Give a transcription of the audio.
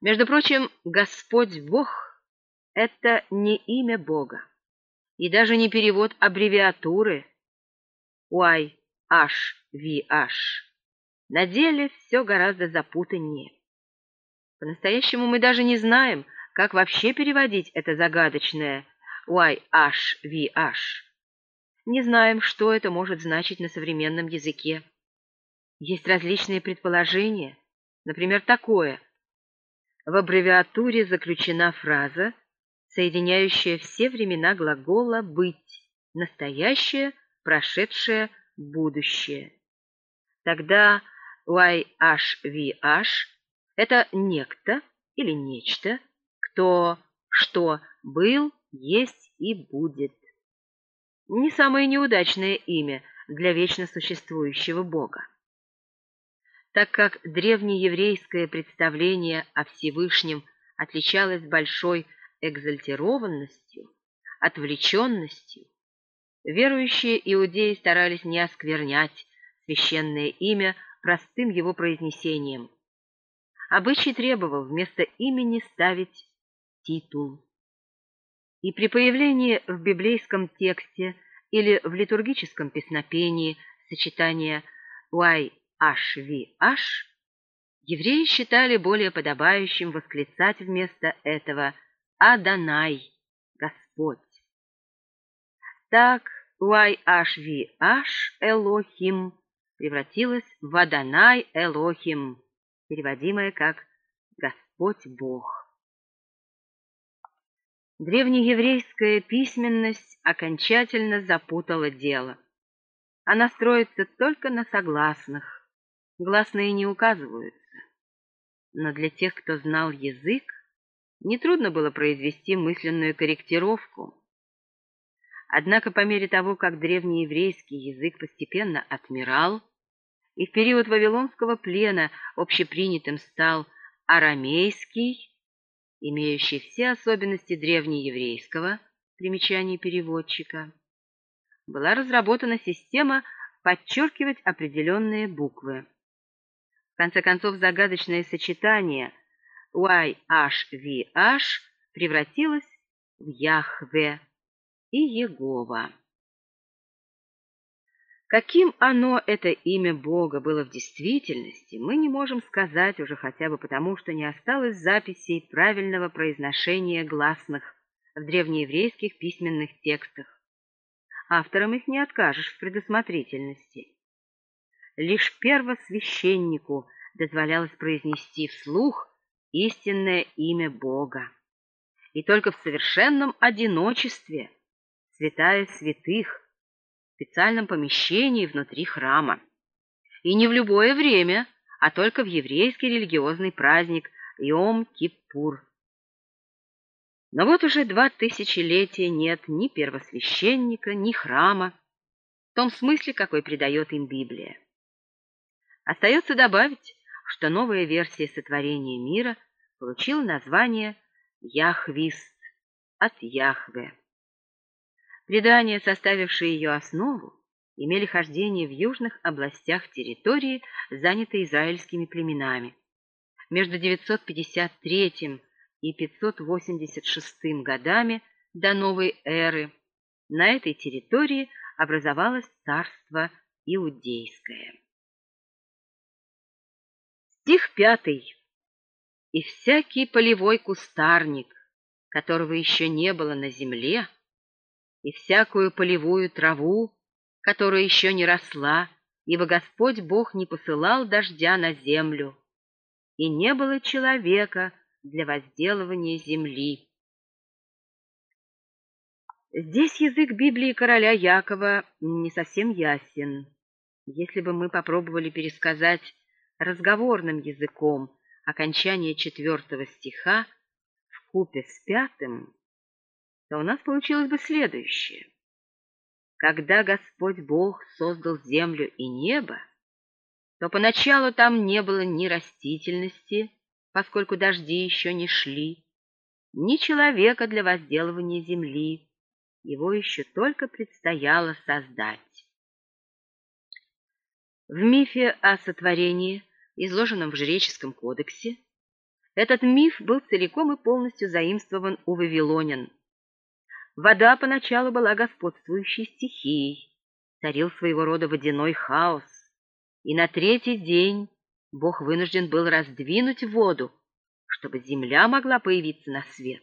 Между прочим, Господь Бог — это не имя Бога и даже не перевод аббревиатуры YHVH. На деле все гораздо запутаннее. По-настоящему мы даже не знаем, как вообще переводить это загадочное YHVH. Не знаем, что это может значить на современном языке. Есть различные предположения, например, такое. В аббревиатуре заключена фраза, соединяющая все времена глагола «быть» — настоящее, прошедшее, будущее. Тогда YHVH — это некто или нечто, кто, что был, есть и будет. Не самое неудачное имя для вечно существующего Бога так как древнееврейское представление о Всевышнем отличалось большой экзальтированностью, отвлеченностью, верующие иудеи старались не осквернять священное имя простым его произнесением. Обычай требовал вместо имени ставить титул. И при появлении в библейском тексте или в литургическом песнопении сочетания «уай HVH, евреи считали более подобающим восклицать вместо этого «Адонай, Господь». Так YHVH Элохим превратилась в Адонай Элохим, переводимое как «Господь Бог». Древнееврейская письменность окончательно запутала дело. Она строится только на согласных, гласные не указываются. Но для тех, кто знал язык, нетрудно было произвести мысленную корректировку. Однако по мере того, как древнееврейский язык постепенно отмирал, и в период Вавилонского плена общепринятым стал арамейский, имеющий все особенности древнееврейского, примечание переводчика, была разработана система подчеркивать определенные буквы конце концов, загадочное сочетание YHVH превратилось в Яхве и Егова. Каким оно, это имя Бога, было в действительности, мы не можем сказать уже хотя бы потому, что не осталось записей правильного произношения гласных в древнееврейских письменных текстах. Авторам их не откажешь в предусмотрительности лишь первосвященнику дозволялось произнести вслух истинное имя Бога. И только в совершенном одиночестве, святая святых, в специальном помещении внутри храма. И не в любое время, а только в еврейский религиозный праздник Йом-Киппур. Но вот уже два тысячелетия нет ни первосвященника, ни храма, в том смысле, какой придает им Библия. Остается добавить, что новая версия сотворения мира получила название Яхвист от Яхве. Предания, составившие ее основу, имели хождение в южных областях территории, занятой израильскими племенами. Между 953 и 586 годами до новой эры на этой территории образовалось царство Иудейское. Стих пятый. И всякий полевой кустарник, которого еще не было на земле, и всякую полевую траву, которая еще не росла, ибо Господь Бог не посылал дождя на землю, и не было человека для возделывания земли. Здесь язык Библии короля Якова не совсем ясен. Если бы мы попробовали пересказать разговорным языком окончание четвертого стиха в купе с пятым, то у нас получилось бы следующее. Когда Господь Бог создал землю и небо, то поначалу там не было ни растительности, поскольку дожди еще не шли, ни человека для возделывания земли, его еще только предстояло создать. В мифе о сотворении изложенном в Жреческом кодексе, Этот миф был целиком и полностью заимствован у вавилонян. Вода поначалу была господствующей стихией, царил своего рода водяной хаос, и на третий день Бог вынужден был раздвинуть воду, чтобы земля могла появиться на свет.